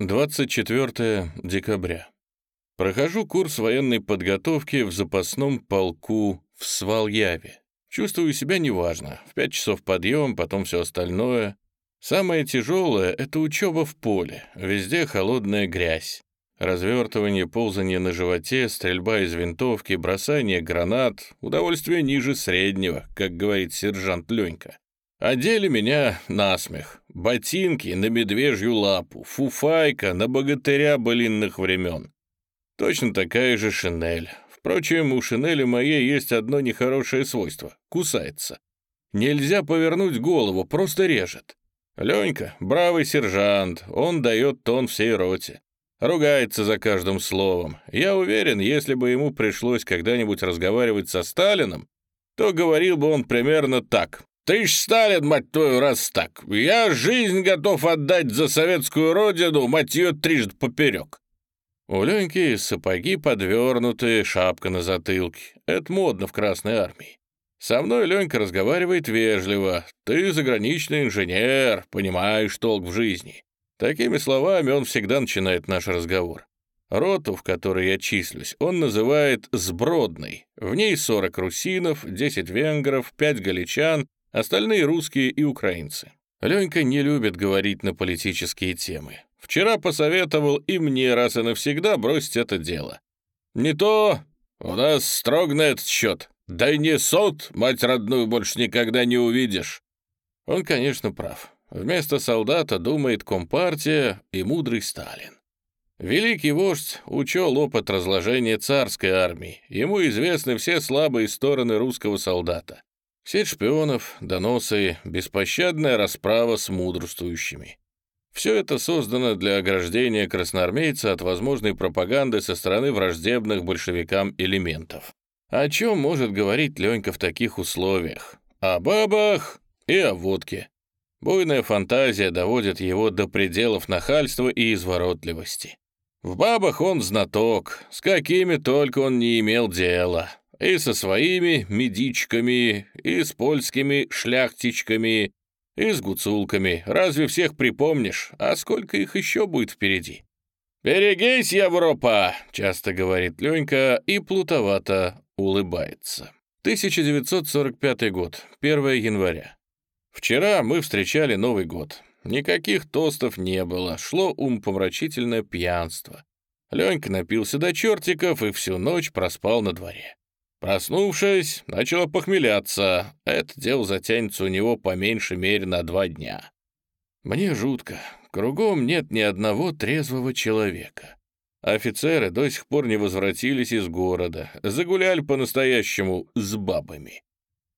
24 декабря. Прохожу курс военной подготовки в запасном полку в Сваляве. Чувствую себя неважно. В пять часов подъем, потом все остальное. Самое тяжелое — это учеба в поле. Везде холодная грязь. Развертывание, ползание на животе, стрельба из винтовки, бросание гранат — удовольствие ниже среднего, как говорит сержант Ленька. Одели меня на смех. Ботинки на медвежью лапу, фуфайка на богатыря былинных времен. Точно такая же шинель. Впрочем, у шинели моей есть одно нехорошее свойство — кусается. Нельзя повернуть голову, просто режет. Ленька — бравый сержант, он дает тон всей роте. Ругается за каждым словом. Я уверен, если бы ему пришлось когда-нибудь разговаривать со Сталином, то говорил бы он примерно так. Ты ж Сталин, мать твою, раз так. Я жизнь готов отдать за советскую родину, мать ее трижды поперек. У Леньки сапоги подвернутые, шапка на затылке. Это модно в Красной Армии. Со мной Ленька разговаривает вежливо. Ты заграничный инженер, понимаешь толк в жизни. Такими словами он всегда начинает наш разговор. Роту, в которой я числюсь, он называет «сбродной». В ней 40 русинов, 10 венгров, 5 галичан остальные русские и украинцы. Ленька не любит говорить на политические темы. Вчера посоветовал и мне раз и навсегда бросить это дело. Не то у нас строг на этот счет. Да и не сот, мать родную, больше никогда не увидишь. Он, конечно, прав. Вместо солдата думает Компартия и мудрый Сталин. Великий вождь учел опыт разложения царской армии. Ему известны все слабые стороны русского солдата. Сеть шпионов, доносы, беспощадная расправа с мудрствующими. Все это создано для ограждения красноармейца от возможной пропаганды со стороны враждебных большевикам элементов. О чем может говорить Ленька в таких условиях? О бабах и о водке. Буйная фантазия доводит его до пределов нахальства и изворотливости. В бабах он знаток, с какими только он не имел дела. И со своими медичками, и с польскими шляхтичками, и с гуцулками. Разве всех припомнишь? А сколько их еще будет впереди? «Берегись, Европа!» — часто говорит Ленька и плутовато улыбается. 1945 год, 1 января. Вчера мы встречали Новый год. Никаких тостов не было, шло умпомрачительное пьянство. Ленька напился до чертиков и всю ночь проспал на дворе. Проснувшись, начала похмеляться. Это дело затянется у него по меньшей мере на два дня. Мне жутко. Кругом нет ни одного трезвого человека. Офицеры до сих пор не возвратились из города, загуляли по-настоящему с бабами.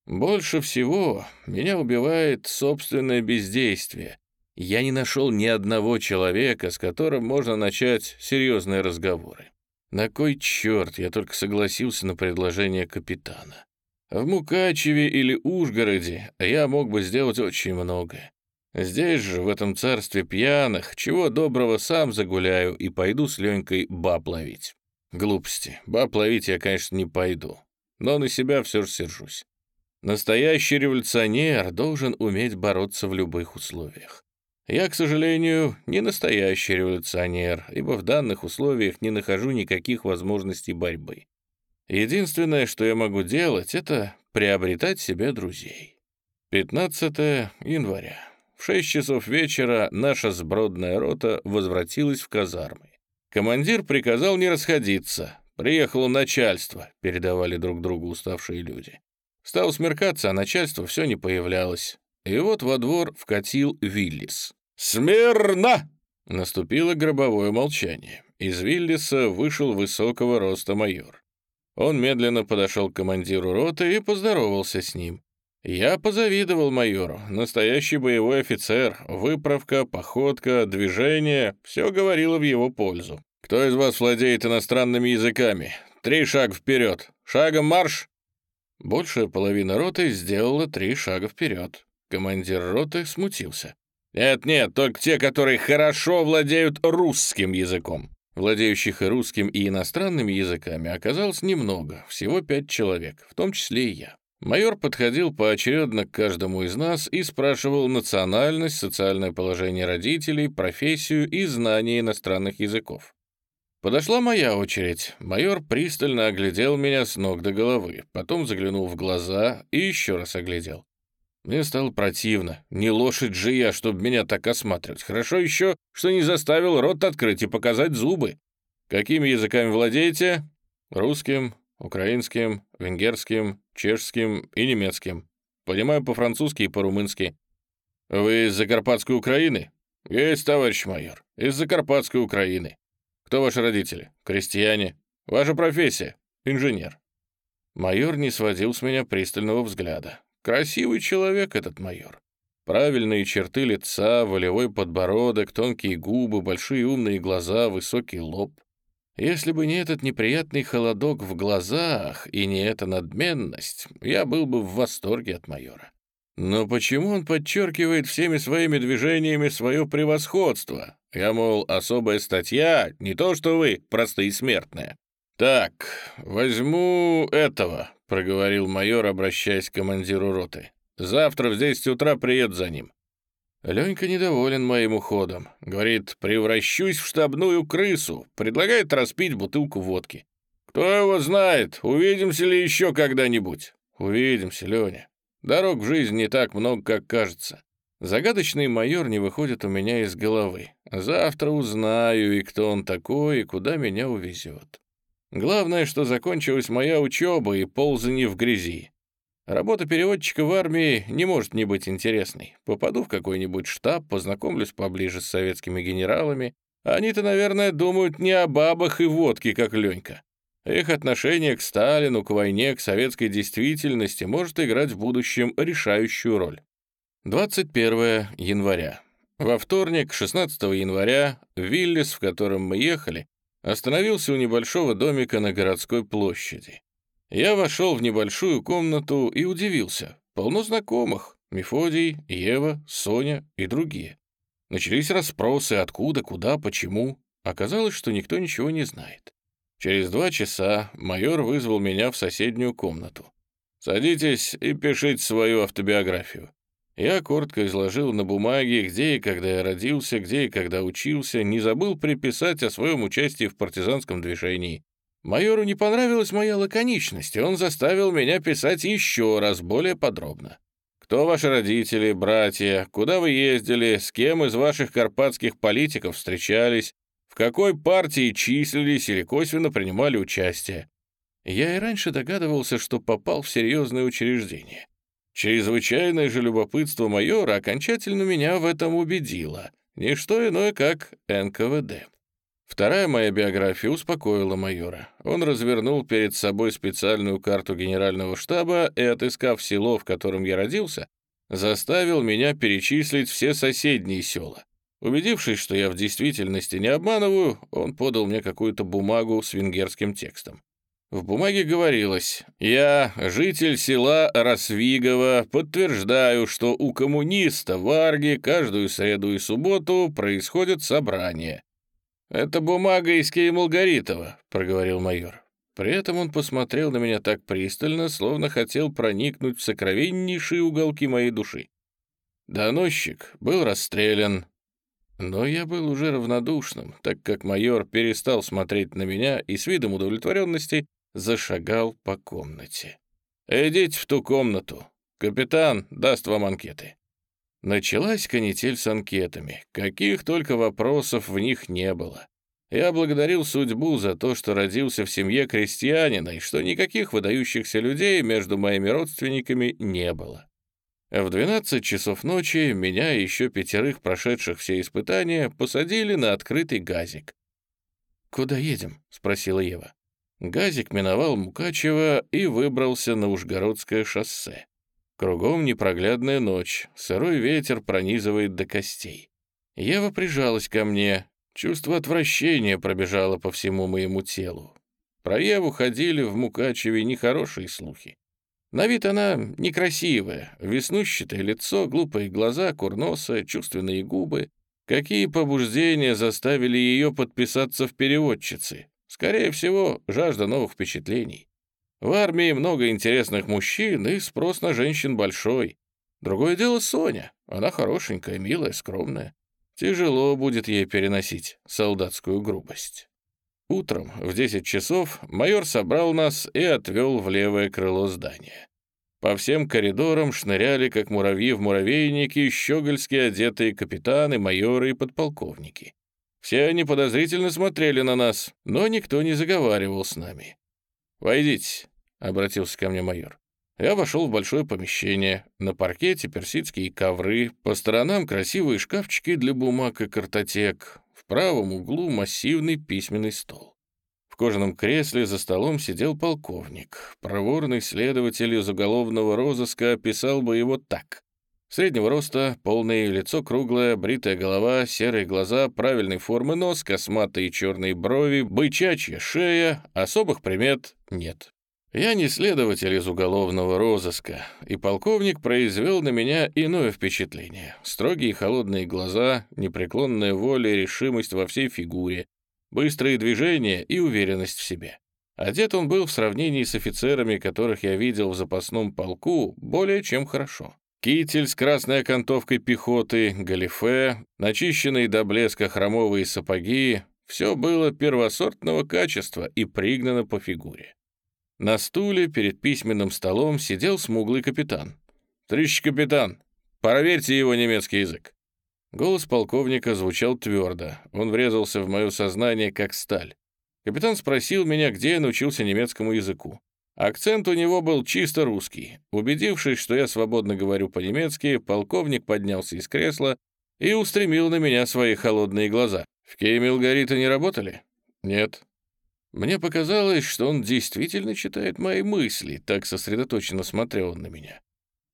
Больше всего меня убивает собственное бездействие. Я не нашел ни одного человека, с которым можно начать серьезные разговоры. На кой черт я только согласился на предложение капитана? В Мукачеве или Ужгороде я мог бы сделать очень многое. Здесь же, в этом царстве пьяных, чего доброго сам загуляю и пойду с Ленькой баб ловить. Глупости. Баб ловить я, конечно, не пойду. Но на себя все же сержусь. Настоящий революционер должен уметь бороться в любых условиях. Я, к сожалению, не настоящий революционер, ибо в данных условиях не нахожу никаких возможностей борьбы. Единственное, что я могу делать, это приобретать себе друзей. 15 января. В 6 часов вечера наша сбродная рота возвратилась в казармы. Командир приказал не расходиться. Приехало начальство, передавали друг другу уставшие люди. Стало смеркаться, а начальство все не появлялось. И вот во двор вкатил Виллис. «Смирно!» Наступило гробовое молчание. Из Виллиса вышел высокого роста майор. Он медленно подошел к командиру роты и поздоровался с ним. Я позавидовал майору. Настоящий боевой офицер. Выправка, походка, движение — все говорило в его пользу. «Кто из вас владеет иностранными языками? Три шага вперед. Шагом марш!» Большая половина роты сделала три шага вперед. Командир роты смутился. Нет-нет, только те, которые хорошо владеют русским языком. Владеющих и русским, и иностранными языками оказалось немного, всего пять человек, в том числе и я. Майор подходил поочередно к каждому из нас и спрашивал национальность, социальное положение родителей, профессию и знание иностранных языков. Подошла моя очередь. Майор пристально оглядел меня с ног до головы, потом заглянул в глаза и еще раз оглядел. Мне стало противно. Не лошадь же я, чтобы меня так осматривать. Хорошо еще, что не заставил рот открыть и показать зубы. Какими языками владеете? Русским, украинским, венгерским, чешским и немецким. Понимаю по-французски и по-румынски. Вы из Закарпатской Украины? Есть, товарищ майор, из Закарпатской Украины. Кто ваши родители? Крестьяне. Ваша профессия? Инженер. Майор не сводил с меня пристального взгляда. Красивый человек этот майор. Правильные черты лица, волевой подбородок, тонкие губы, большие умные глаза, высокий лоб. Если бы не этот неприятный холодок в глазах и не эта надменность, я был бы в восторге от майора. Но почему он подчеркивает всеми своими движениями свое превосходство? Я, мол, особая статья, не то что вы, простые смертные. «Так, возьму этого», — проговорил майор, обращаясь к командиру роты. «Завтра в 10 утра приеду за ним». Ленька недоволен моим уходом. Говорит, превращусь в штабную крысу. Предлагает распить бутылку водки. Кто его знает, увидимся ли еще когда-нибудь? Увидимся, Леня. Дорог в жизнь не так много, как кажется. Загадочный майор не выходит у меня из головы. Завтра узнаю, и кто он такой, и куда меня увезет. Главное, что закончилась моя учеба и ползание в грязи. Работа переводчика в армии не может не быть интересной. Попаду в какой-нибудь штаб, познакомлюсь поближе с советскими генералами. Они-то, наверное, думают не о бабах и водке, как Ленька. Их отношение к Сталину, к войне, к советской действительности может играть в будущем решающую роль. 21 января. Во вторник, 16 января, Виллис, в котором мы ехали, остановился у небольшого домика на городской площади. Я вошел в небольшую комнату и удивился. Полно знакомых. Мефодий, Ева, Соня и другие. Начались расспросы, откуда, куда, почему. Оказалось, что никто ничего не знает. Через два часа майор вызвал меня в соседнюю комнату. «Садитесь и пишите свою автобиографию». Я коротко изложил на бумаге, где и когда я родился, где и когда учился, не забыл приписать о своем участии в партизанском движении. Майору не понравилась моя лаконичность, и он заставил меня писать еще раз более подробно. Кто ваши родители, братья, куда вы ездили, с кем из ваших карпатских политиков встречались, в какой партии числились или косвенно принимали участие. Я и раньше догадывался, что попал в серьезное учреждение. Чрезвычайное же любопытство майора окончательно меня в этом убедило. Ничто иное, как НКВД. Вторая моя биография успокоила майора. Он развернул перед собой специальную карту генерального штаба и, отыскав село, в котором я родился, заставил меня перечислить все соседние села. Убедившись, что я в действительности не обманываю, он подал мне какую-то бумагу с венгерским текстом. В бумаге говорилось «Я, житель села Росвигово, подтверждаю, что у коммуниста в Арге каждую среду и субботу происходят собрания. «Это бумага из Кеймулгаритова», — проговорил майор. При этом он посмотрел на меня так пристально, словно хотел проникнуть в сокровеннейшие уголки моей души. Доносчик был расстрелян, но я был уже равнодушным, так как майор перестал смотреть на меня и с видом удовлетворенности зашагал по комнате. «Идите в ту комнату. Капитан даст вам анкеты». Началась канитель с анкетами. Каких только вопросов в них не было. Я благодарил судьбу за то, что родился в семье крестьянина и что никаких выдающихся людей между моими родственниками не было. В 12 часов ночи меня и еще пятерых прошедших все испытания посадили на открытый газик. «Куда едем?» — спросила Ева. Газик миновал Мукачево и выбрался на Ужгородское шоссе. Кругом непроглядная ночь, сырой ветер пронизывает до костей. Ева прижалась ко мне, чувство отвращения пробежало по всему моему телу. Про Еву ходили в Мукачеве нехорошие слухи. На вид она некрасивая, веснущатое лицо, глупые глаза, курносая, чувственные губы. Какие побуждения заставили ее подписаться в переводчице? Скорее всего, жажда новых впечатлений. В армии много интересных мужчин, и спрос на женщин большой. Другое дело Соня. Она хорошенькая, милая, скромная. Тяжело будет ей переносить солдатскую грубость. Утром в 10 часов майор собрал нас и отвел в левое крыло здания. По всем коридорам шныряли, как муравьи в муравейнике, щегольски одетые капитаны, майоры и подполковники. Все они подозрительно смотрели на нас, но никто не заговаривал с нами. «Войдите», — обратился ко мне майор. Я вошел в большое помещение. На паркете персидские ковры, по сторонам красивые шкафчики для бумаг и картотек. В правом углу массивный письменный стол кожаном кресле за столом сидел полковник. Проворный следователь из уголовного розыска описал бы его так. Среднего роста, полное лицо круглое, бритая голова, серые глаза, правильной формы нос, косматые черные брови, бычачья шея, особых примет нет. Я не следователь из уголовного розыска, и полковник произвел на меня иное впечатление. Строгие холодные глаза, непреклонная воля и решимость во всей фигуре, быстрые движения и уверенность в себе. Одет он был в сравнении с офицерами, которых я видел в запасном полку, более чем хорошо. Китель с красной окантовкой пехоты, галифе, начищенные до блеска хромовые сапоги — все было первосортного качества и пригнано по фигуре. На стуле перед письменным столом сидел смуглый капитан. «Товарищ капитан, проверьте его немецкий язык». Голос полковника звучал твердо, он врезался в мое сознание как сталь. Капитан спросил меня, где я научился немецкому языку. Акцент у него был чисто русский. Убедившись, что я свободно говорю по-немецки, полковник поднялся из кресла и устремил на меня свои холодные глаза. «В Кеймилгарита не работали?» «Нет». Мне показалось, что он действительно читает мои мысли, так сосредоточенно смотрел он на меня.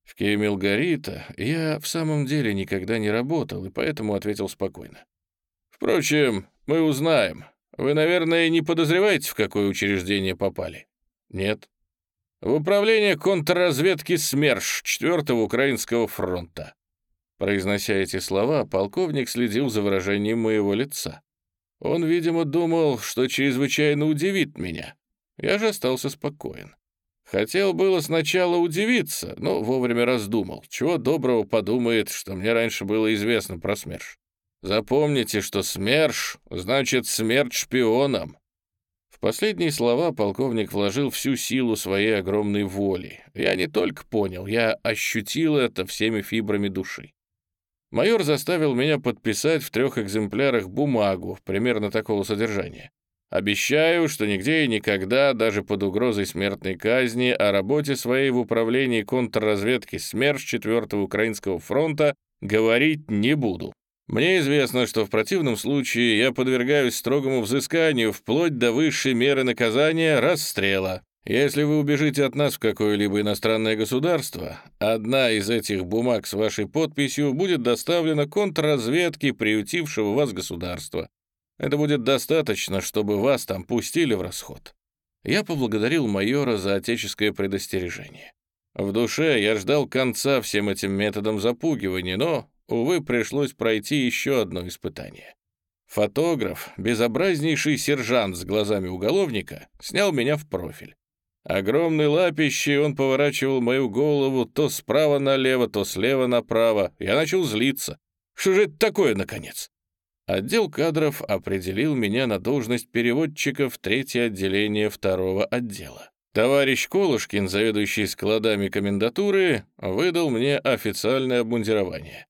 В Кемилгарита я в самом деле никогда не работал, и поэтому ответил спокойно. Впрочем, мы узнаем. Вы, наверное, не подозреваете, в какое учреждение попали? Нет. В управление контрразведки СМЕРШ 4-го Украинского фронта. Произнося эти слова, полковник следил за выражением моего лица. Он, видимо, думал, что чрезвычайно удивит меня. Я же остался спокоен. Хотел было сначала удивиться, но вовремя раздумал. Чего доброго подумает, что мне раньше было известно про СМЕРШ. Запомните, что СМЕРШ значит смерть шпионам. В последние слова полковник вложил всю силу своей огромной воли. Я не только понял, я ощутил это всеми фибрами души. Майор заставил меня подписать в трех экземплярах бумагу примерно такого содержания. Обещаю, что нигде и никогда, даже под угрозой смертной казни, о работе своей в управлении контрразведки СМЕРШ 4-го Украинского фронта говорить не буду. Мне известно, что в противном случае я подвергаюсь строгому взысканию вплоть до высшей меры наказания расстрела. Если вы убежите от нас в какое-либо иностранное государство, одна из этих бумаг с вашей подписью будет доставлена контрразведке приютившего вас государства. Это будет достаточно, чтобы вас там пустили в расход». Я поблагодарил майора за отеческое предостережение. В душе я ждал конца всем этим методам запугивания, но, увы, пришлось пройти еще одно испытание. Фотограф, безобразнейший сержант с глазами уголовника, снял меня в профиль. Огромный лапищей он поворачивал мою голову то справа налево, то слева направо. Я начал злиться. Что же это такое, наконец? Отдел кадров определил меня на должность переводчика в третье отделение второго отдела. Товарищ Колушкин, заведующий складами комендатуры, выдал мне официальное обмундирование.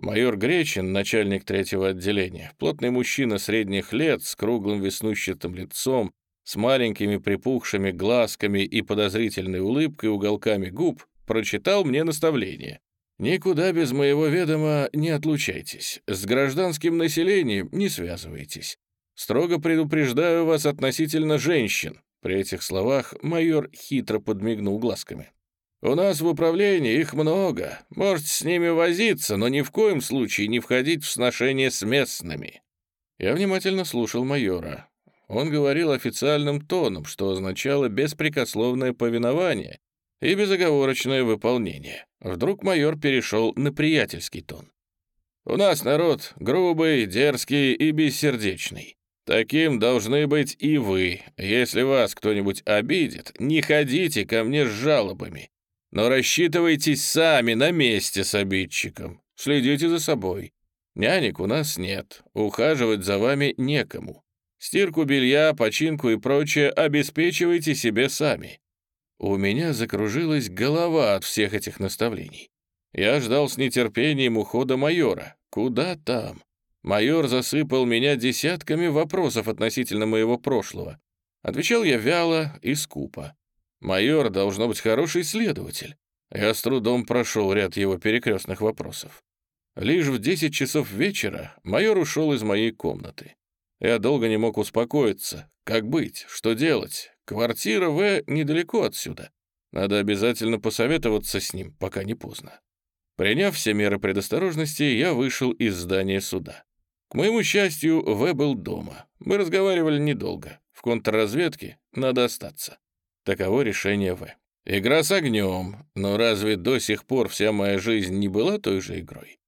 Майор Гречин, начальник третьего отделения, плотный мужчина средних лет с круглым веснущатым лицом, с маленькими припухшими глазками и подозрительной улыбкой уголками губ, прочитал мне наставление. Никуда без моего ведома не отлучайтесь. С гражданским населением не связывайтесь. Строго предупреждаю вас относительно женщин». При этих словах майор хитро подмигнул глазками. «У нас в управлении их много. Можете с ними возиться, но ни в коем случае не входить в сношение с местными». Я внимательно слушал майора. Он говорил официальным тоном, что означало беспрекословное повинование и безоговорочное выполнение. Вдруг майор перешел на приятельский тон. «У нас народ грубый, дерзкий и бессердечный. Таким должны быть и вы. Если вас кто-нибудь обидит, не ходите ко мне с жалобами, но рассчитывайтесь сами на месте с обидчиком. Следите за собой. Нянек у нас нет, ухаживать за вами некому. Стирку белья, починку и прочее обеспечивайте себе сами. У меня закружилась голова от всех этих наставлений. Я ждал с нетерпением ухода майора. Куда там? Майор засыпал меня десятками вопросов относительно моего прошлого. Отвечал я вяло и скупо. Майор должно быть хороший следователь. Я с трудом прошел ряд его перекрестных вопросов. Лишь в 10 часов вечера майор ушел из моей комнаты. Я долго не мог успокоиться. Как быть? Что делать? Квартира В недалеко отсюда. Надо обязательно посоветоваться с ним, пока не поздно. Приняв все меры предосторожности, я вышел из здания суда. К моему счастью, В был дома. Мы разговаривали недолго. В контрразведке надо остаться. Таково решение В. Игра с огнем, но разве до сих пор вся моя жизнь не была той же игрой?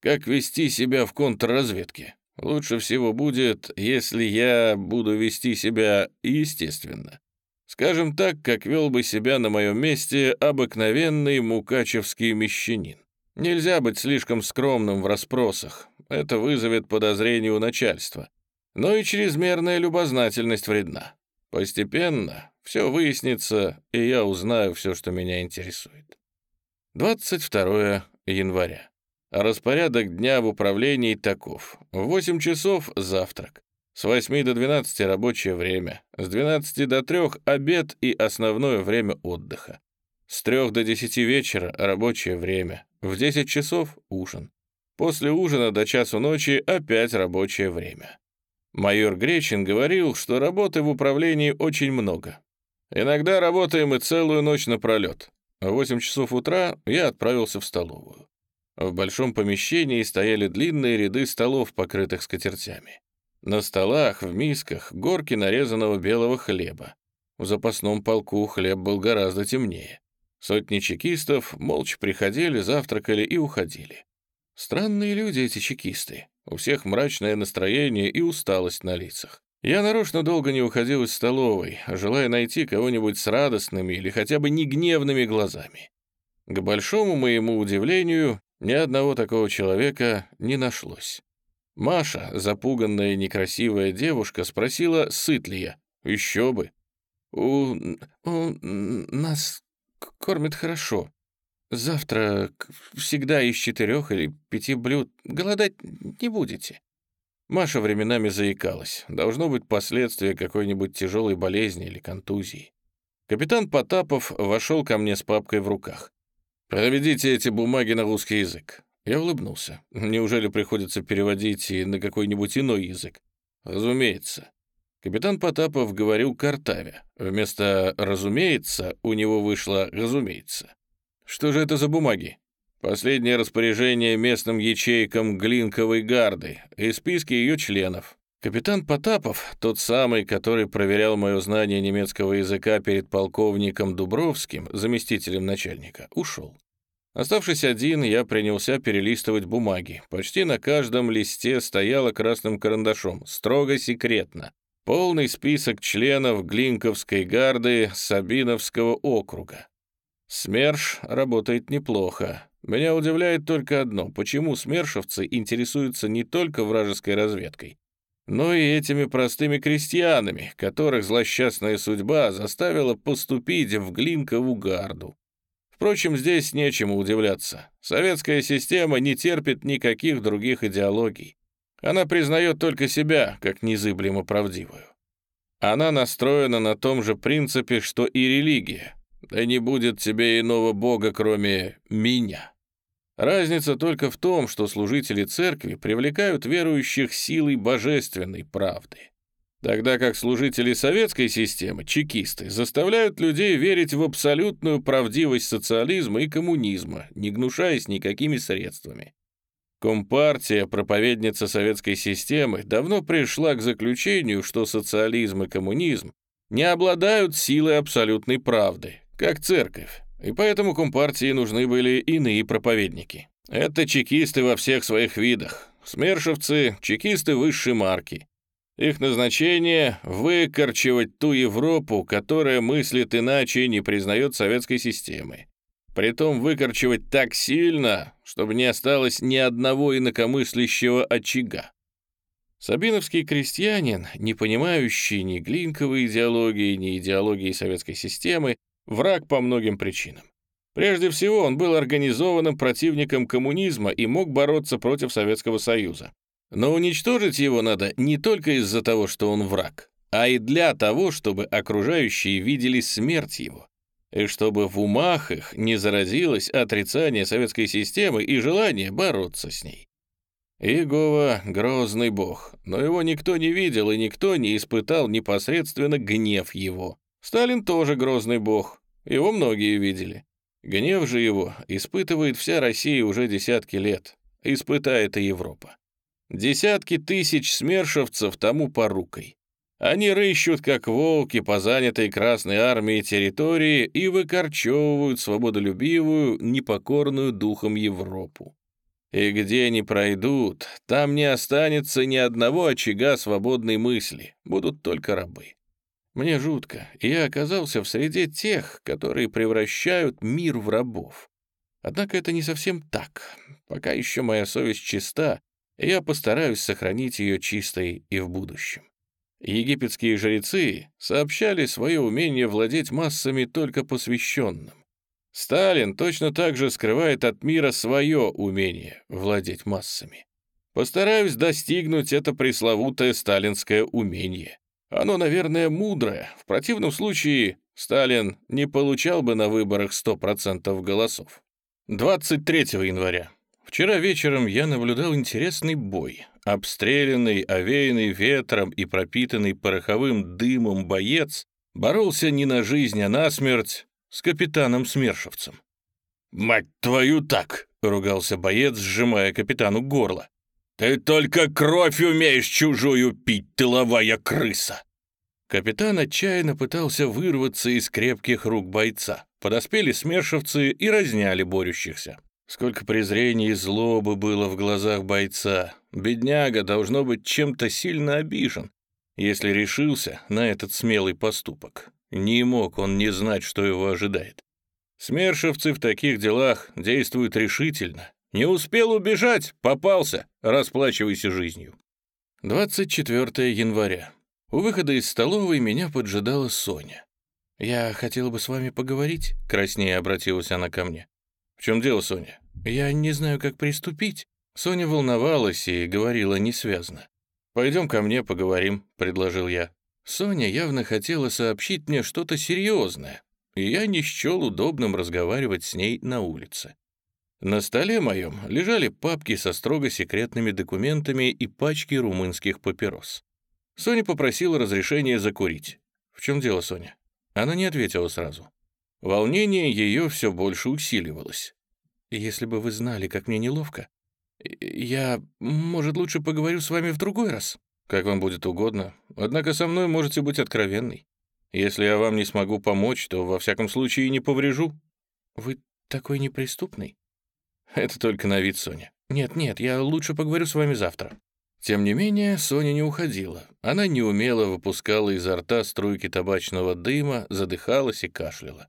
Как вести себя в контрразведке? Лучше всего будет, если я буду вести себя естественно. Скажем так, как вел бы себя на моем месте обыкновенный мукачевский мещанин. Нельзя быть слишком скромным в расспросах, это вызовет подозрение у начальства. Но и чрезмерная любознательность вредна. Постепенно все выяснится, и я узнаю все, что меня интересует. 22 января. Распорядок дня в управлении таков. В 8 часов — завтрак. С 8 до 12 — рабочее время. С 12 до 3 — обед и основное время отдыха. С 3 до 10 вечера — рабочее время. В 10 часов — ужин. После ужина до часу ночи опять рабочее время. Майор Гречин говорил, что работы в управлении очень много. Иногда работаем и целую ночь напролет. В 8 часов утра я отправился в столовую. В большом помещении стояли длинные ряды столов, покрытых скатертями. На столах, в мисках, горки нарезанного белого хлеба. В запасном полку хлеб был гораздо темнее. Сотни чекистов молча приходили, завтракали и уходили. Странные люди эти чекисты. У всех мрачное настроение и усталость на лицах. Я нарочно долго не уходил из столовой, желая найти кого-нибудь с радостными или хотя бы не гневными глазами. К большому моему удивлению, ни одного такого человека не нашлось. Маша, запуганная некрасивая девушка, спросила, сыт ли я. Еще бы. «У, у нас кормят хорошо», Завтра всегда из четырех или пяти блюд. Голодать не будете». Маша временами заикалась. Должно быть последствия какой-нибудь тяжелой болезни или контузии. Капитан Потапов вошел ко мне с папкой в руках. «Проведите эти бумаги на русский язык». Я улыбнулся. Неужели приходится переводить и на какой-нибудь иной язык? Разумеется. Капитан Потапов говорил картавя. Вместо «разумеется» у него вышло «разумеется». Что же это за бумаги? Последнее распоряжение местным ячейкам Глинковой гарды и списки ее членов. Капитан Потапов, тот самый, который проверял мое знание немецкого языка перед полковником Дубровским, заместителем начальника, ушел. Оставшись один, я принялся перелистывать бумаги. Почти на каждом листе стояло красным карандашом, строго секретно. Полный список членов Глинковской гарды Сабиновского округа. СМЕРШ работает неплохо. Меня удивляет только одно, почему смершевцы интересуются не только вражеской разведкой, но и этими простыми крестьянами, которых злосчастная судьба заставила поступить в Глинкову гарду. Впрочем, здесь нечему удивляться. Советская система не терпит никаких других идеологий. Она признает только себя, как незыблемо правдивую. Она настроена на том же принципе, что и религия — да не будет тебе иного бога, кроме меня. Разница только в том, что служители церкви привлекают верующих силой божественной правды, тогда как служители советской системы, чекисты, заставляют людей верить в абсолютную правдивость социализма и коммунизма, не гнушаясь никакими средствами. Компартия, проповедница советской системы, давно пришла к заключению, что социализм и коммунизм не обладают силой абсолютной правды, как церковь, и поэтому Компартии нужны были иные проповедники. Это чекисты во всех своих видах, смершевцы, чекисты высшей марки. Их назначение — выкорчевать ту Европу, которая мыслит иначе и не признает советской системы. Притом выкорчевать так сильно, чтобы не осталось ни одного инакомыслящего очага. Сабиновский крестьянин, не понимающий ни глинковой идеологии, ни идеологии советской системы, враг по многим причинам. Прежде всего, он был организованным противником коммунизма и мог бороться против Советского Союза. Но уничтожить его надо не только из-за того, что он враг, а и для того, чтобы окружающие видели смерть его, и чтобы в умах их не заразилось отрицание советской системы и желание бороться с ней. Иегова — грозный бог, но его никто не видел и никто не испытал непосредственно гнев его. Сталин тоже грозный бог, его многие видели. Гнев же его испытывает вся Россия уже десятки лет, испытает и Европа. Десятки тысяч смершевцев тому порукой. Они рыщут, как волки, по занятой Красной армией территории и выкорчевывают свободолюбивую, непокорную духом Европу. И где они пройдут, там не останется ни одного очага свободной мысли, будут только рабы. Мне жутко, и я оказался в среде тех, которые превращают мир в рабов. Однако это не совсем так. Пока еще моя совесть чиста, я постараюсь сохранить ее чистой и в будущем. Египетские жрецы сообщали свое умение владеть массами только посвященным. Сталин точно так же скрывает от мира свое умение владеть массами. Постараюсь достигнуть это пресловутое сталинское умение. Оно, наверное, мудрое. В противном случае Сталин не получал бы на выборах 100% голосов. 23 января. Вчера вечером я наблюдал интересный бой. Обстрелянный, овеянный ветром и пропитанный пороховым дымом боец боролся не на жизнь, а на смерть с капитаном Смершевцем. «Мать твою так!» — ругался боец, сжимая капитану горло. «Ты только кровь умеешь чужую пить, тыловая крыса!» Капитан отчаянно пытался вырваться из крепких рук бойца. Подоспели смершевцы и разняли борющихся. Сколько презрения и злобы было в глазах бойца. Бедняга должно быть чем-то сильно обижен, если решился на этот смелый поступок. Не мог он не знать, что его января Смершевцы в таких делах действуют решительно. Не успел убежать, попался, расплачивайся жизнью. 24 января. У выхода из столовой меня поджидала Соня. «Я хотела бы с вами поговорить», — краснее обратилась она ко мне. «В чем дело, Соня?» «Я не знаю, как приступить». Соня волновалась и говорила несвязно. «Пойдем ко мне поговорим», — предложил я. Соня явно хотела сообщить мне что-то серьезное, и я не счел удобным разговаривать с ней на улице. На столе моем лежали папки со строго секретными документами и пачки румынских папирос. Соня попросила разрешения закурить. «В чем дело, Соня?» Она не ответила сразу. Волнение ее все больше усиливалось. «Если бы вы знали, как мне неловко, я, может, лучше поговорю с вами в другой раз?» «Как вам будет угодно. Однако со мной можете быть откровенной. Если я вам не смогу помочь, то во всяком случае не поврежу». «Вы такой неприступный?» «Это только на вид, Соня. Нет-нет, я лучше поговорю с вами завтра». Тем не менее, Соня не уходила. Она неумело выпускала изо рта струйки табачного дыма, задыхалась и кашляла.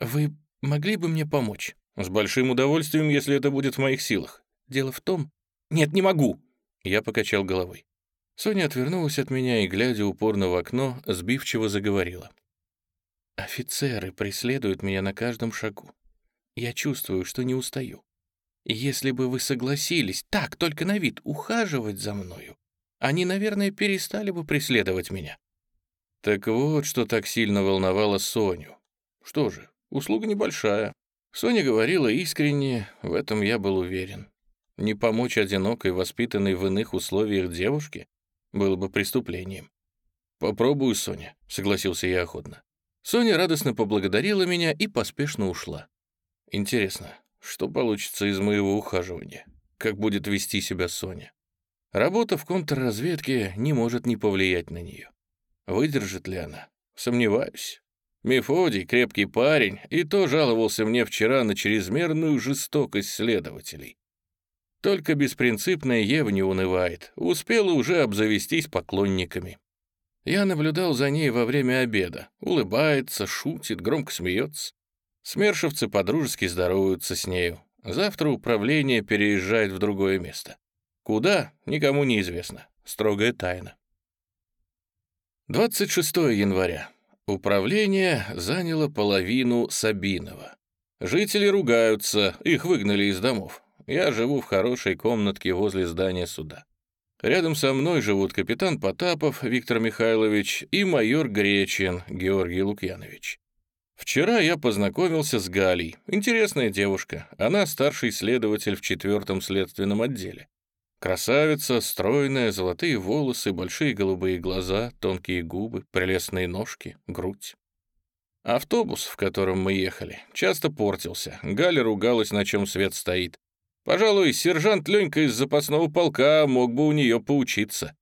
«Вы могли бы мне помочь?» «С большим удовольствием, если это будет в моих силах. Дело в том...» «Нет, не могу!» Я покачал головой. Соня отвернулась от меня и, глядя упорно в окно, сбивчиво заговорила. «Офицеры преследуют меня на каждом шагу. Я чувствую, что не устаю. Если бы вы согласились, так, только на вид, ухаживать за мною, они, наверное, перестали бы преследовать меня». Так вот, что так сильно волновало Соню. Что же, услуга небольшая, Соня говорила искренне, в этом я был уверен. Не помочь одинокой, воспитанной в иных условиях девушке было бы преступлением. «Попробую, Соня», — согласился я охотно. Соня радостно поблагодарила меня и поспешно ушла. Интересно, что получится из моего ухаживания? Как будет вести себя Соня? Работа в контрразведке не может не повлиять на нее. Выдержит ли она? Сомневаюсь. Мефодий, крепкий парень, и то жаловался мне вчера на чрезмерную жестокость следователей. Только беспринципная Ева не унывает, успела уже обзавестись поклонниками. Я наблюдал за ней во время обеда. Улыбается, шутит, громко смеется. Смершевцы подружески здороваются с нею. Завтра управление переезжает в другое место. Куда, никому не известно. Строгая тайна. 26 января. Управление заняло половину Сабинова. Жители ругаются, их выгнали из домов. Я живу в хорошей комнатке возле здания суда. Рядом со мной живут капитан Потапов Виктор Михайлович и майор Гречин Георгий Лукьянович. Вчера я познакомился с Галей. Интересная девушка. Она старший следователь в четвертом следственном отделе. Красавица, стройная, золотые волосы, большие голубые глаза, тонкие губы, прелестные ножки, грудь. Автобус, в котором мы ехали, часто портился. Галя ругалась, на чем свет стоит. Пожалуй, сержант Ленька из запасного полка мог бы у нее поучиться.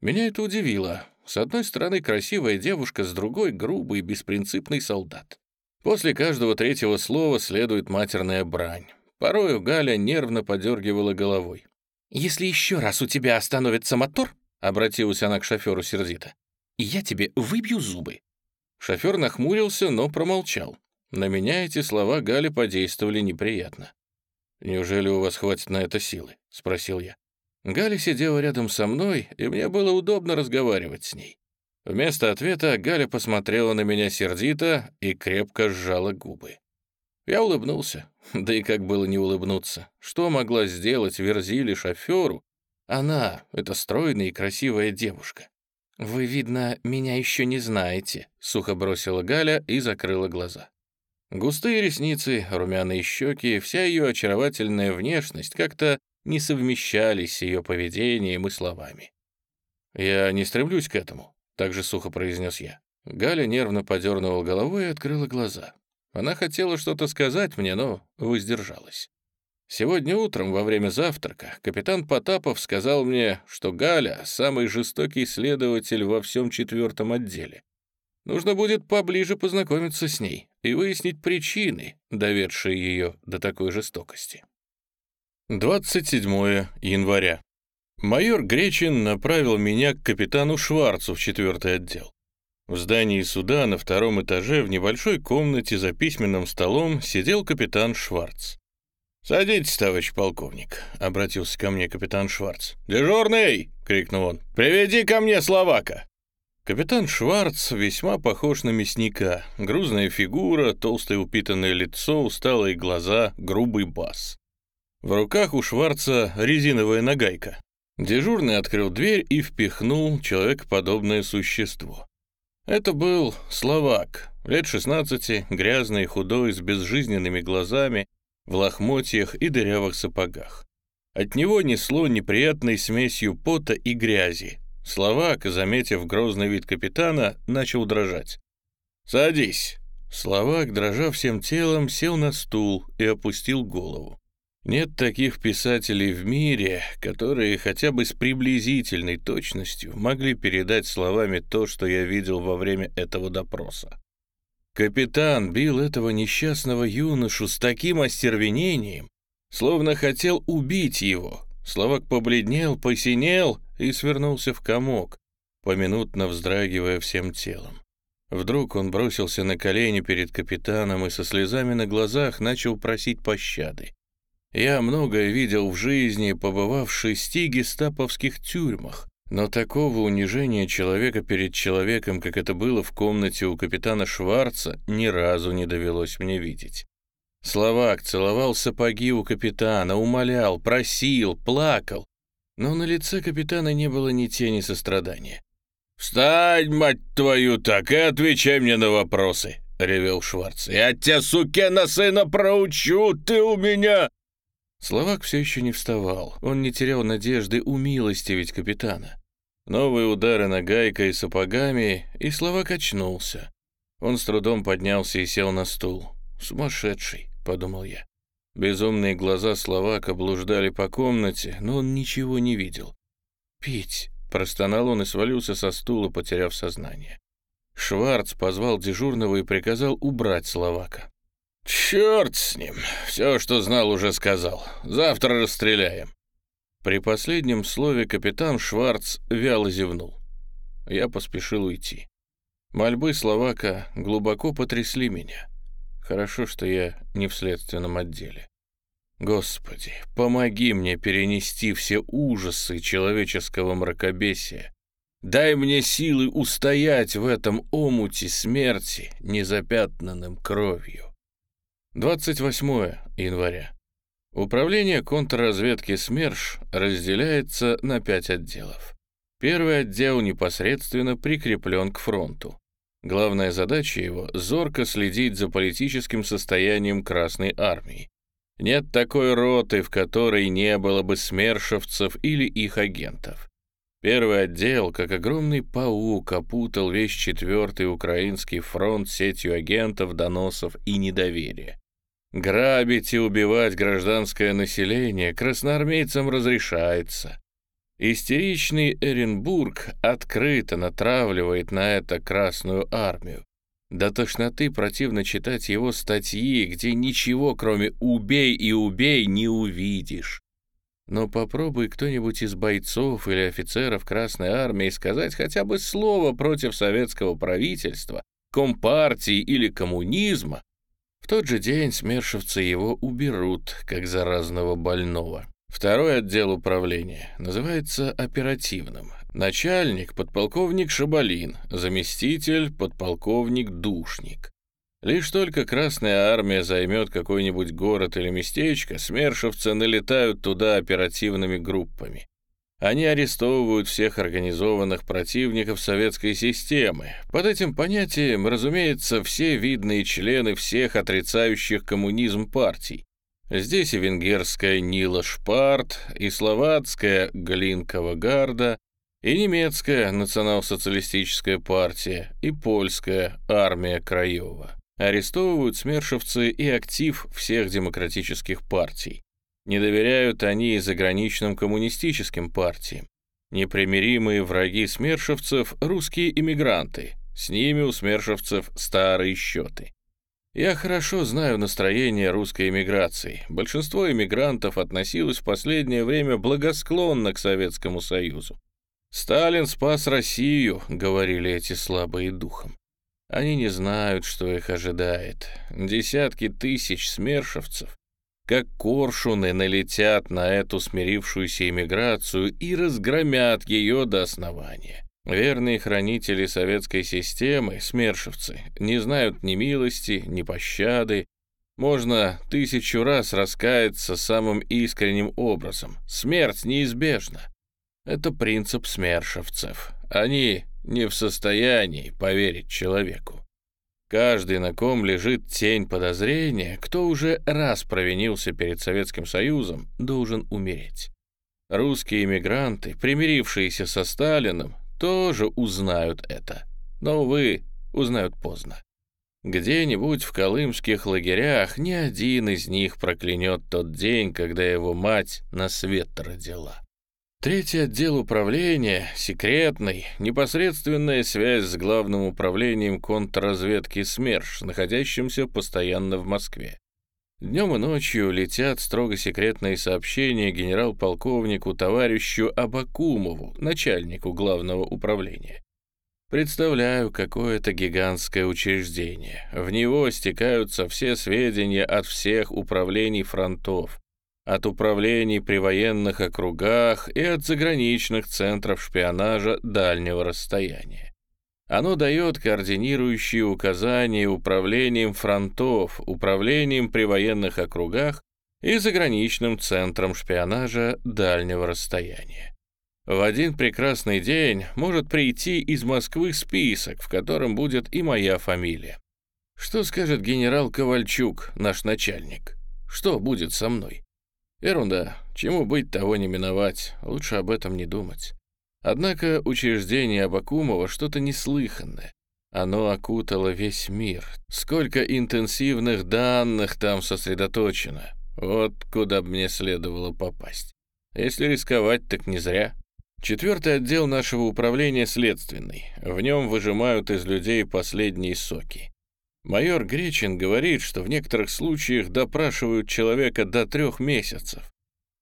Меня это удивило. С одной стороны красивая девушка, с другой — грубый, беспринципный солдат. После каждого третьего слова следует матерная брань. Порою Галя нервно подергивала головой. «Если еще раз у тебя остановится мотор», — обратилась она к шоферу сердито, «я тебе выбью зубы». Шофер нахмурился, но промолчал. На меня эти слова Гали подействовали неприятно. «Неужели у вас хватит на это силы?» — спросил я. Галя сидела рядом со мной, и мне было удобно разговаривать с ней. Вместо ответа Галя посмотрела на меня сердито и крепко сжала губы. Я улыбнулся. Да и как было не улыбнуться? Что могла сделать Верзили шоферу? Она, эта стройная и красивая девушка. «Вы, видно, меня еще не знаете», — сухо бросила Галя и закрыла глаза. Густые ресницы, румяные щеки, вся ее очаровательная внешность как-то не совмещались с ее поведением и словами. «Я не стремлюсь к этому», — также сухо произнес я. Галя нервно подернула головой и открыла глаза. Она хотела что-то сказать мне, но воздержалась. Сегодня утром во время завтрака капитан Потапов сказал мне, что Галя — самый жестокий следователь во всем четвертом отделе. Нужно будет поближе познакомиться с ней и выяснить причины, доведшие ее до такой жестокости. 27 января. Майор Гречин направил меня к капитану Шварцу в четвертый отдел. В здании суда на втором этаже в небольшой комнате за письменным столом сидел капитан Шварц. «Садитесь, товарищ полковник», — обратился ко мне капитан Шварц. «Дежурный!» — крикнул он. «Приведи ко мне Словака!» Капитан Шварц весьма похож на мясника. Грузная фигура, толстое упитанное лицо, усталые глаза, грубый бас. В руках у Шварца резиновая нагайка. Дежурный открыл дверь и впихнул человекоподобное существо. Это был словак, лет 16, грязный, худой, с безжизненными глазами, в лохмотьях и дырявых сапогах. От него несло неприятной смесью пота и грязи, Словак, заметив грозный вид капитана, начал дрожать. «Садись!» Словак, дрожа всем телом, сел на стул и опустил голову. Нет таких писателей в мире, которые хотя бы с приблизительной точностью могли передать словами то, что я видел во время этого допроса. Капитан бил этого несчастного юношу с таким остервенением, словно хотел убить его. Словак побледнел, посинел и свернулся в комок, поминутно вздрагивая всем телом. Вдруг он бросился на колени перед капитаном и со слезами на глазах начал просить пощады. Я многое видел в жизни, побывав в шести гестаповских тюрьмах, но такого унижения человека перед человеком, как это было в комнате у капитана Шварца, ни разу не довелось мне видеть. Словак целовал сапоги у капитана, умолял, просил, плакал, но на лице капитана не было ни тени сострадания. «Встань, мать твою, так и отвечай мне на вопросы!» — ревел Шварц. «Я тебя, сукена сына, проучу, ты у меня...» Словак все еще не вставал. Он не терял надежды умилостивить капитана. Новые удары нагайкой и сапогами, и Словак очнулся. Он с трудом поднялся и сел на стул. «Сумасшедший», — подумал я. Безумные глаза Словака блуждали по комнате, но он ничего не видел. «Пить!» — простонал он и свалился со стула, потеряв сознание. Шварц позвал дежурного и приказал убрать Словака. «Черт с ним! Все, что знал, уже сказал. Завтра расстреляем». При последнем слове капитан Шварц вяло зевнул. Я поспешил уйти. Мольбы Словака глубоко потрясли меня. Хорошо, что я не в следственном отделе. Господи, помоги мне перенести все ужасы человеческого мракобесия. Дай мне силы устоять в этом омуте смерти, незапятнанным кровью. 28 января. Управление контрразведки СМЕРШ разделяется на пять отделов. Первый отдел непосредственно прикреплен к фронту. Главная задача его — зорко следить за политическим состоянием Красной Армии. Нет такой роты, в которой не было бы смершевцев или их агентов. Первый отдел, как огромный паук, опутал весь четвертый украинский фронт сетью агентов, доносов и недоверия. Грабить и убивать гражданское население красноармейцам разрешается. Истеричный Эренбург открыто натравливает на это Красную армию. До тошноты противно читать его статьи, где ничего, кроме «убей и убей» не увидишь. Но попробуй кто-нибудь из бойцов или офицеров Красной Армии сказать хотя бы слово против советского правительства, компартии или коммунизма, в тот же день смершевцы его уберут, как заразного больного. Второй отдел управления называется оперативным. Начальник — подполковник Шабалин, заместитель — подполковник Душник. Лишь только Красная Армия займет какой-нибудь город или местечко, смершевцы налетают туда оперативными группами. Они арестовывают всех организованных противников советской системы. Под этим понятием, разумеется, все видные члены всех отрицающих коммунизм партий. Здесь и венгерская Нила Шпарт, и словацкая Глинкова Гарда, и немецкая национал-социалистическая партия, и польская армия Краева. Арестовывают смершевцы и актив всех демократических партий. Не доверяют они и заграничным коммунистическим партиям. Непримиримые враги смершевцев — русские иммигранты. С ними у смершевцев старые счеты. Я хорошо знаю настроение русской эмиграции. Большинство эмигрантов относилось в последнее время благосклонно к Советскому Союзу. «Сталин спас Россию», — говорили эти слабые духом. Они не знают, что их ожидает. Десятки тысяч смершевцев как коршуны налетят на эту смирившуюся иммиграцию и разгромят ее до основания. Верные хранители советской системы, смершевцы, не знают ни милости, ни пощады. Можно тысячу раз раскаяться самым искренним образом. Смерть неизбежна. Это принцип смершевцев. Они не в состоянии поверить человеку. Каждый, на ком лежит тень подозрения, кто уже раз провинился перед Советским Союзом, должен умереть. Русские эмигранты, примирившиеся со Сталиным, тоже узнают это. Но, увы, узнают поздно. Где-нибудь в колымских лагерях ни один из них проклянет тот день, когда его мать на свет родила. Третий отдел управления, секретный, непосредственная связь с главным управлением контрразведки СМЕРШ, находящимся постоянно в Москве. Днем и ночью летят строго секретные сообщения генерал-полковнику товарищу Абакумову, начальнику главного управления. Представляю, какое это гигантское учреждение. В него стекаются все сведения от всех управлений фронтов, от управлений при военных округах и от заграничных центров шпионажа дальнего расстояния. Оно дает координирующие указания управлением фронтов, управлением при военных округах и заграничным центрам шпионажа дальнего расстояния. В один прекрасный день может прийти из Москвы список, в котором будет и моя фамилия. Что скажет генерал Ковальчук, наш начальник? Что будет со мной? Ерунда. Чему быть, того не миновать. Лучше об этом не думать. Однако учреждение Абакумова что-то неслыханное. Оно окутало весь мир. Сколько интенсивных данных там сосредоточено. Вот куда бы мне следовало попасть. Если рисковать, так не зря. Четвертый отдел нашего управления следственный. В нем выжимают из людей последние соки. Майор Гречин говорит, что в некоторых случаях допрашивают человека до трех месяцев.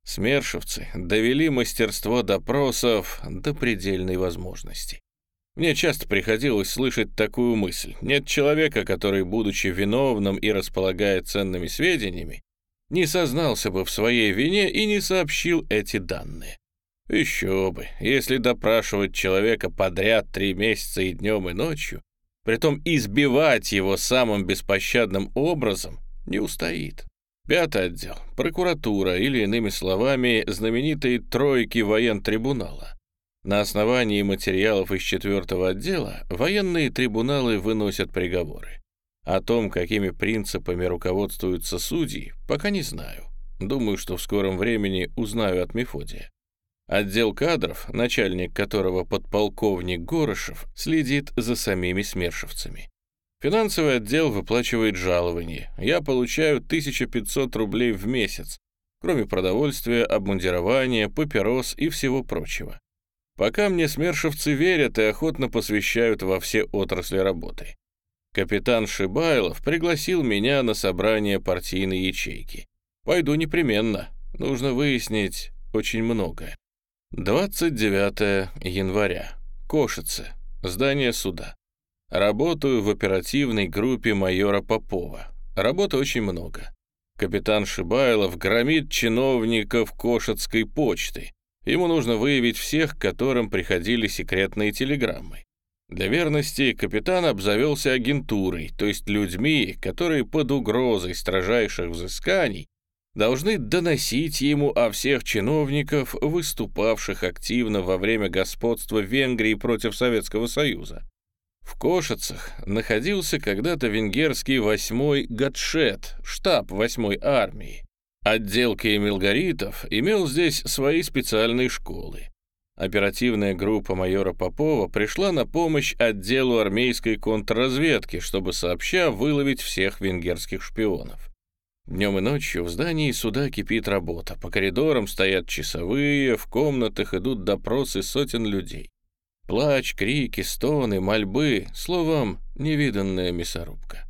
Смершевцы довели мастерство допросов до предельной возможности. Мне часто приходилось слышать такую мысль. Нет человека, который, будучи виновным и располагая ценными сведениями, не сознался бы в своей вине и не сообщил эти данные. Еще бы, если допрашивать человека подряд три месяца и днем, и ночью, притом избивать его самым беспощадным образом, не устоит. Пятый отдел, прокуратура или, иными словами, знаменитые тройки воентрибунала. На основании материалов из четвертого отдела военные трибуналы выносят приговоры. О том, какими принципами руководствуются судьи, пока не знаю. Думаю, что в скором времени узнаю от Мефодия. Отдел кадров, начальник которого подполковник Горошев, следит за самими смершевцами. Финансовый отдел выплачивает жалование. Я получаю 1500 рублей в месяц, кроме продовольствия, обмундирования, папирос и всего прочего. Пока мне смершевцы верят и охотно посвящают во все отрасли работы. Капитан Шибайлов пригласил меня на собрание партийной ячейки. Пойду непременно. Нужно выяснить очень многое. 29 января. Кошице. Здание суда. Работаю в оперативной группе майора Попова. Работы очень много. Капитан Шибайлов громит чиновников Кошетской почты. Ему нужно выявить всех, которым приходили секретные телеграммы. Для верности капитан обзавелся агентурой, то есть людьми, которые под угрозой строжайших взысканий должны доносить ему о всех чиновников, выступавших активно во время господства Венгрии против Советского Союза. В Кошицах находился когда-то венгерский 8-й Гатшет, штаб 8-й армии. Отдел Кеймилгаритов имел здесь свои специальные школы. Оперативная группа майора Попова пришла на помощь отделу армейской контрразведки, чтобы сообща выловить всех венгерских шпионов. Днем и ночью в здании суда кипит работа. По коридорам стоят часовые, в комнатах идут допросы сотен людей. Плач, крики, стоны, мольбы, словом, невиданная мясорубка.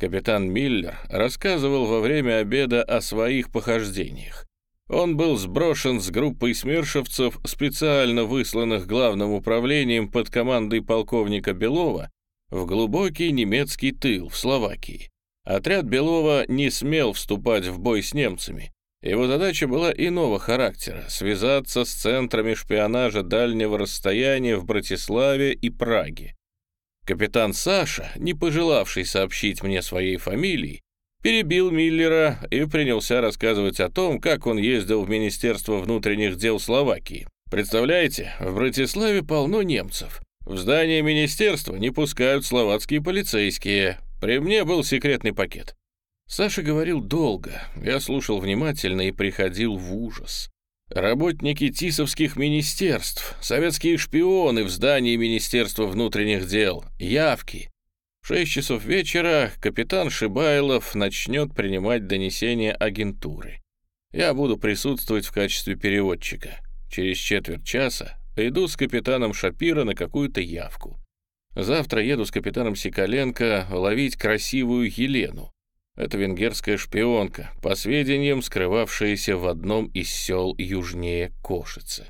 Капитан Миллер рассказывал во время обеда о своих похождениях. Он был сброшен с группой смершевцев, специально высланных главным управлением под командой полковника Белова, в глубокий немецкий тыл в Словакии. Отряд Белова не смел вступать в бой с немцами. Его задача была иного характера — связаться с центрами шпионажа дальнего расстояния в Братиславе и Праге. Капитан Саша, не пожелавший сообщить мне своей фамилии, перебил Миллера и принялся рассказывать о том, как он ездил в Министерство внутренних дел Словакии. Представляете, в Братиславе полно немцев. В здание министерства не пускают словацкие полицейские. При мне был секретный пакет. Саша говорил долго, я слушал внимательно и приходил в ужас. Работники ТИСовских министерств, советские шпионы в здании Министерства внутренних дел, явки. В 6 часов вечера капитан Шибайлов начнет принимать донесения агентуры. Я буду присутствовать в качестве переводчика. Через четверть часа иду с капитаном Шапира на какую-то явку. Завтра еду с капитаном Сикаленко ловить красивую Елену. Это венгерская шпионка, по сведениям, скрывавшаяся в одном из сел южнее Кошицы.